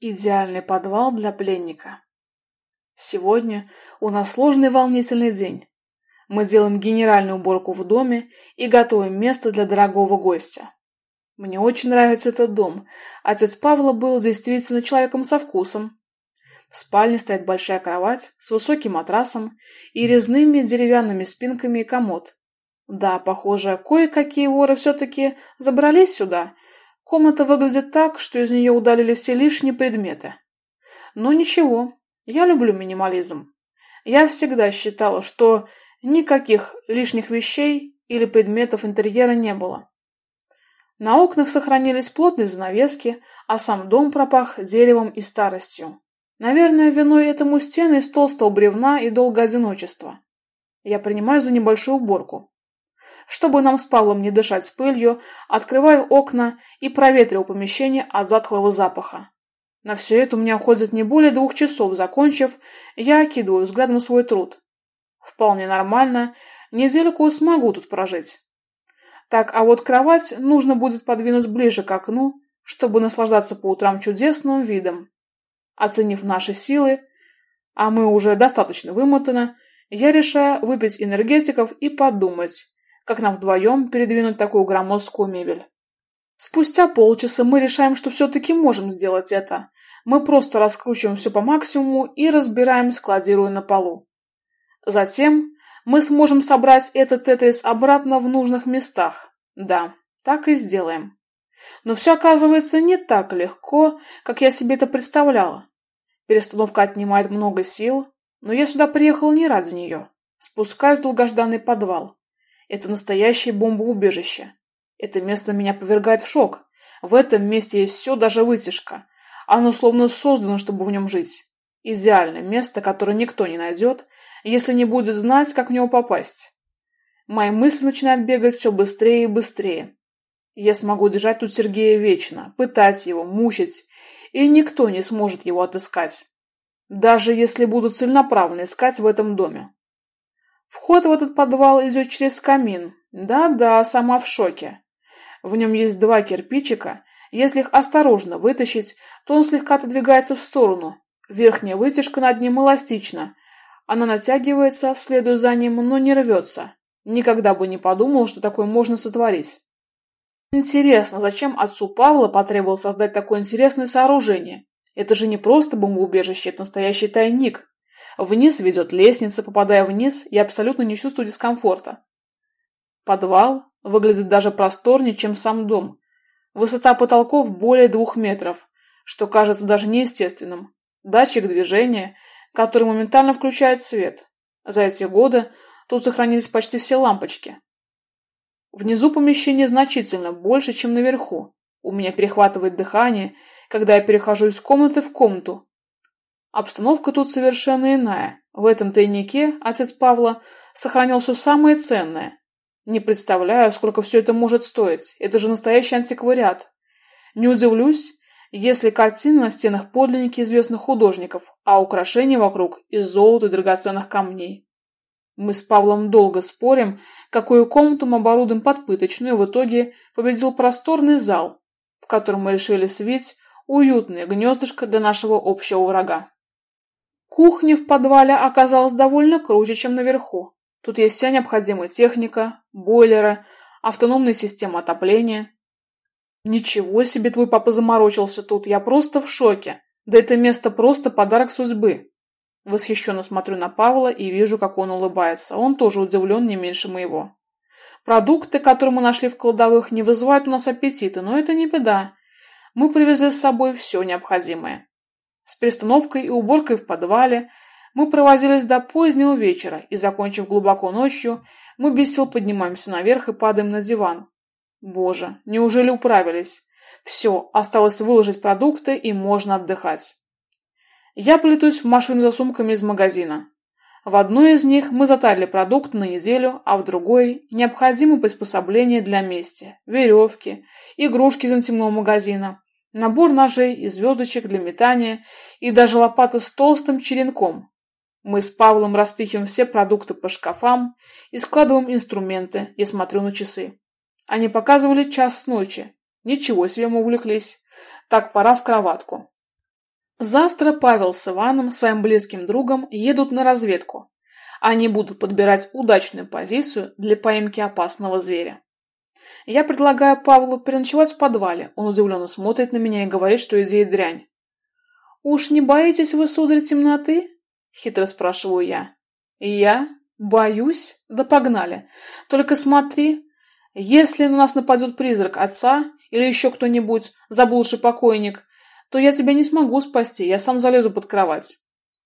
Идеальный подвал для пленника. Сегодня у нас сложный волнительный день. Мы делаем генеральную уборку в доме и готовим место для дорогого гостя. Мне очень нравится этот дом. Отец Павла был действительно человеком со вкусом. В спальне стоит большая кровать с высоким матрасом и резными деревянными спинками и комод. Да, похоже, кое-какие воры все-таки забрались сюда Комната выглядит так, что из нее удалили все лишние предметы. Но ничего, я люблю минимализм. Я всегда считала, что никаких лишних вещей или предметов интерьера не было. На окнах сохранились плотные занавески, а сам дом пропах деревом и старостью. Наверное, виной этому стены из толстого бревна и долго одиночества. Я принимаю за небольшую уборку. Чтобы нам с Павлом не дышать пылью, открываю окна и проветриваю помещение от затхлого запаха. На все это у меня уходит не более двух часов. Закончив, я окидываю взглядом свой труд. Вполне нормально. Недельку смогу тут прожить. Так, а вот кровать нужно будет подвинуть ближе к окну, чтобы наслаждаться по утрам чудесным видом. Оценив наши силы, а мы уже достаточно вымотаны, я решаю выпить энергетиков и подумать, как нам вдвоем передвинуть такую громоздкую мебель. Спустя полчаса мы решаем, что все-таки можем сделать это. Мы просто раскручиваем все по максимуму и разбираем, складируя на полу. Затем мы сможем собрать этот тетрис обратно в нужных местах. Да, так и сделаем. Но все оказывается не так легко, как я себе это представляла. Перестановка отнимает много сил, но я сюда приехала не ради нее. Спускаюсь в долгожданный подвал. Это настоящее бомбоубежище. Это место меня повергает в шок. В этом месте есть все, даже вытяжка. Оно словно создано, чтобы в нем жить. Идеальное место, которое никто не найдет, если не будет знать, как в него попасть. Мои мысли начинают бегать все быстрее и быстрее. Я смогу держать тут Сергея вечно, пытать его, мучить, и никто не сможет его отыскать. Даже если буду целенаправленно искать в этом доме. Вход в этот подвал идет через камин. Да-да, сама в шоке. В нем есть два кирпичика. Если их осторожно вытащить, то он слегка отодвигается в сторону. Верхняя вытяжка над ним эластична. Она натягивается, следуя за ним, но не рвется. Никогда бы не подумал, что такое можно сотворить. Интересно, зачем отцу Павла потребовалось создать такое интересное сооружение? Это же не просто бомбоубежище, это настоящий тайник. Вниз ведет лестница, попадая вниз, я абсолютно не чувствую дискомфорта. Подвал выглядит даже просторнее, чем сам дом. Высота потолков более двух метров, что кажется даже неестественным. Датчик движения, который моментально включает свет. За эти годы тут сохранились почти все лампочки. Внизу помещение значительно больше, чем наверху. У меня перехватывает дыхание, когда я перехожу из комнаты в комнату, Обстановка тут совершенно иная. В этом тайнике отец Павла сохранил все самое ценное. Не представляю, сколько все это может стоить. Это же настоящий антиквариат. Не удивлюсь, если картины на стенах подлинники известных художников, а украшения вокруг из золота и драгоценных камней. Мы с Павлом долго спорим, какую комнату мы оборудуем под пыточную, в итоге победил просторный зал, в котором мы решили свить уютное гнездышко для нашего общего врага. Кухня в подвале оказалась довольно круче, чем наверху. Тут есть вся необходимая техника, бойлеры, автономная система отопления. Ничего себе твой папа заморочился тут, я просто в шоке. Да это место просто подарок судьбы. Восхищенно смотрю на Павла и вижу, как он улыбается. Он тоже удивлен не меньше моего. Продукты, которые мы нашли в кладовых, не вызывают у нас аппетита, но это не беда. Мы привезли с собой все необходимое. С перестановкой и уборкой в подвале мы провозились до позднего вечера и, закончив глубоко ночью, мы без сил поднимаемся наверх и падаем на диван. Боже, неужели управились? Все, осталось выложить продукты и можно отдыхать. Я плетусь в машину за сумками из магазина. В одной из них мы затарили продукты на неделю, а в другой – необходимые приспособления для мести, веревки, игрушки из интимного магазина, набор ножей и звездочек для метания и даже лопата с толстым черенком. Мы с Павлом распихиваем все продукты по шкафам и складываем инструменты. Я смотрю на часы. Они показывали час ночи. Ничего себе мы увлеклись. Так, пора в кроватку. Завтра Павел с Иваном, своим близким другом, едут на разведку. Они будут подбирать удачную позицию для поимки опасного зверя. Я предлагаю Павлу переночевать в подвале. Он удивленно смотрит на меня и говорит, что идея дрянь. «Уж не боитесь вы, сударь, темноты?» — хитро спрашиваю я. «Я? Боюсь? Да погнали. Только смотри, если на нас нападет призрак отца или еще кто-нибудь, заблудший покойник, то я тебя не смогу спасти, я сам залезу под кровать.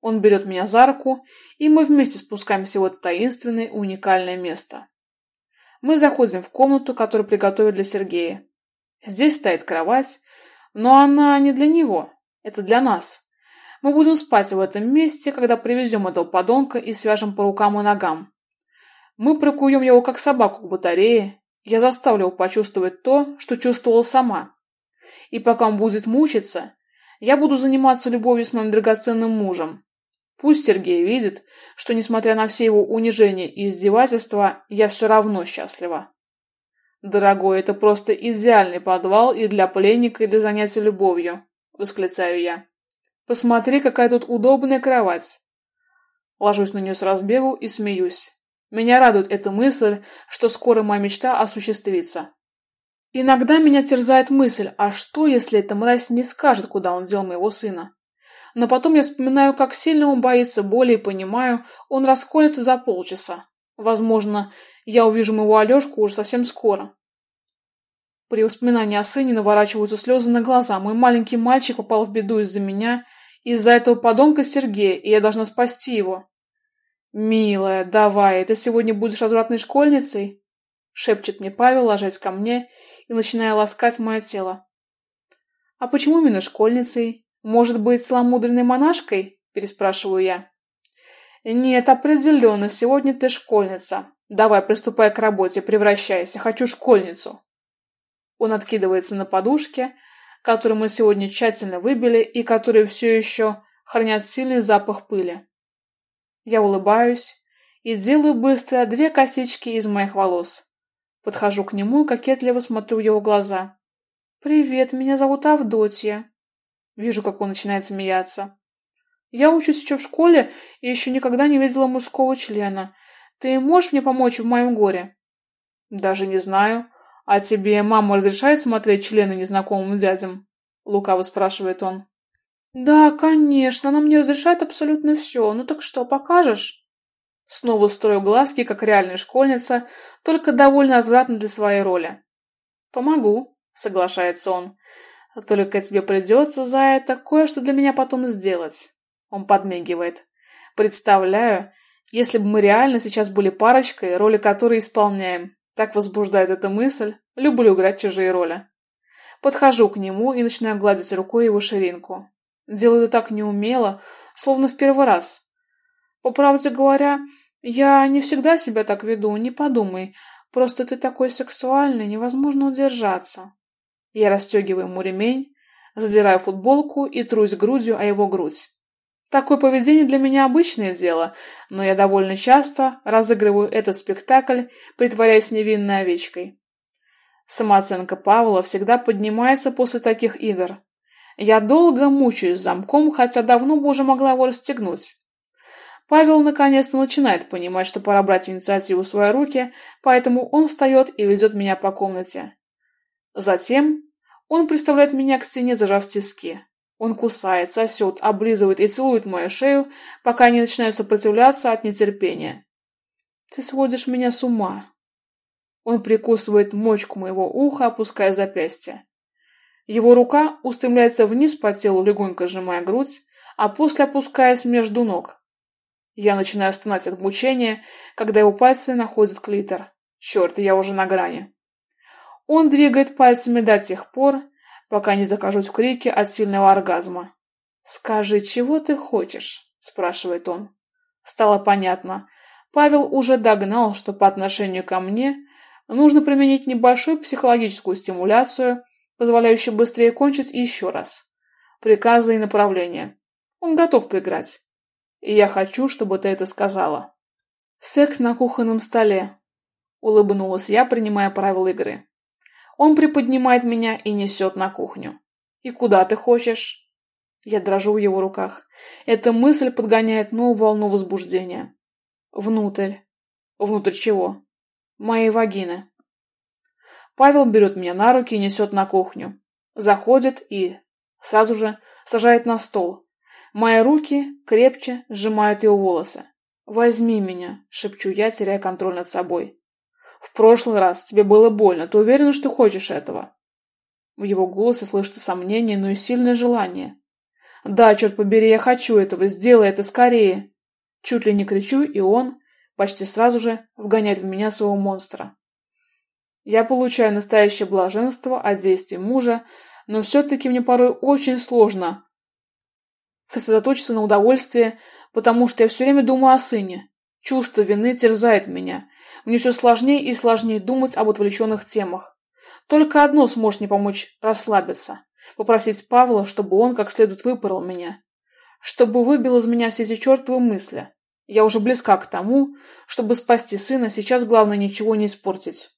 Он берет меня за руку, и мы вместе спускаемся в это таинственное уникальное место. Мы заходим в комнату, которую приготовили для Сергея. Здесь стоит кровать, но она не для него, это для нас. Мы будем спать в этом месте, когда привезем этого подонка и свяжем по рукам и ногам. Мы прикуем его как собаку к батарее. Я заставлю его почувствовать то, что чувствовала сама. И пока он будет мучиться, я буду заниматься любовью с моим драгоценным мужем. Пусть Сергей видит, что, несмотря на все его унижения и издевательства, я все равно счастлива. Дорогой, это просто идеальный подвал и для пленника, и для занятия любовью, восклицаю я. Посмотри, какая тут удобная кровать. Ложусь на нее с разбегу и смеюсь. Меня радует эта мысль, что скоро моя мечта осуществится. Иногда меня терзает мысль, а что, если эта мразь не скажет, куда он дел моего сына? Но потом я вспоминаю, как сильно он боится боли и понимаю, он расколется за полчаса. Возможно, я увижу моего Алешку уже совсем скоро. При воспоминании о сыне наворачиваются слезы на глаза. Мой маленький мальчик попал в беду из-за меня, из-за этого подонка Сергея, и я должна спасти его. «Милая, давай, ты сегодня будешь развратной школьницей?» — шепчет мне Павел, ложась ко мне и начиная ласкать мое тело. «А почему именно школьницей? Может быть, сломудренной монашкой?» – переспрашиваю я. «Нет, определенно, сегодня ты школьница. Давай, приступай к работе, превращайся, хочу школьницу». Он откидывается на подушке, которую мы сегодня тщательно выбили и которые все еще хранят сильный запах пыли. Я улыбаюсь и делаю быстро две косички из моих волос. Подхожу к нему и кокетливо смотрю в его глаза. «Привет, меня зовут Авдотья». Вижу, как он начинает смеяться. «Я учусь еще в школе и еще никогда не видела мужского члена. Ты можешь мне помочь в моем горе?» «Даже не знаю. А тебе мама разрешает смотреть члены незнакомым дядям?» Лукаво спрашивает он. «Да, конечно, она мне разрешает абсолютно все. Ну так что, покажешь?» Снова строю глазки, как реальная школьница, только довольно развратно для своей роли. «Помогу», — соглашается он. «Только тебе придется за это кое-что для меня потом сделать». Он подмигивает. «Представляю, если бы мы реально сейчас были парочкой, роли которой исполняем. Так возбуждает эта мысль. Люблю играть чужие роли». Подхожу к нему и начинаю гладить рукой его ширинку. Делаю это так неумело, словно в первый раз. По правде говоря, я не всегда себя так веду, не подумай. Просто ты такой сексуальный, невозможно удержаться. Я расстегиваю ему ремень, задираю футболку и трусь грудью о его грудь. Такое поведение для меня обычное дело, но я довольно часто разыгрываю этот спектакль, притворяясь невинной овечкой. Самооценка Павла всегда поднимается после таких игр. Я долго мучаюсь замком, хотя давно бы уже могла его расстегнуть. Павел наконец-то начинает понимать, что пора брать инициативу в свои руки, поэтому он встает и ведет меня по комнате. Затем он приставляет меня к стене, зажав тиски. Он кусает, сосет, облизывает и целует мою шею, пока не начинаю сопротивляться от нетерпения. Ты сводишь меня с ума. Он прикусывает мочку моего уха, опуская запястье. Его рука устремляется вниз по телу, легонько сжимая грудь, а после опускаясь между ног. Я начинаю стонать от мучения, когда его пальцы находят клитор. Черт, я уже на грани. Он двигает пальцами до тех пор, пока не закажусь в крике от сильного оргазма. «Скажи, чего ты хочешь?» – спрашивает он. Стало понятно. Павел уже догнал, что по отношению ко мне нужно применить небольшую психологическую стимуляцию, позволяющую быстрее кончить еще раз. Приказы и направления. Он готов поиграть. И я хочу, чтобы ты это сказала. Секс на кухонном столе. Улыбнулась я, принимая правила игры. Он приподнимает меня и несет на кухню. И куда ты хочешь? Я дрожу в его руках. Эта мысль подгоняет новую волну возбуждения. Внутрь. Внутрь чего? Моей вагины. Павел берет меня на руки и несет на кухню. Заходит и сразу же сажает на стол. Мои руки крепче сжимают его волосы. «Возьми меня», — шепчу я, теряя контроль над собой. «В прошлый раз тебе было больно. Ты уверена, что хочешь этого?» В его голосе слышится сомнение, но и сильное желание. «Да, черт побери, я хочу этого. Сделай это скорее!» Чуть ли не кричу, и он почти сразу же вгоняет в меня своего монстра. Я получаю настоящее блаженство от действий мужа, но все-таки мне порой очень сложно сосредоточиться на удовольствии, потому что я все время думаю о сыне. Чувство вины терзает меня. Мне все сложнее и сложнее думать об отвлеченных темах. Только одно сможет мне помочь расслабиться. Попросить Павла, чтобы он как следует выпорол меня. Чтобы выбил из меня все эти чертовы мысли. Я уже близка к тому, чтобы спасти сына, сейчас главное ничего не испортить.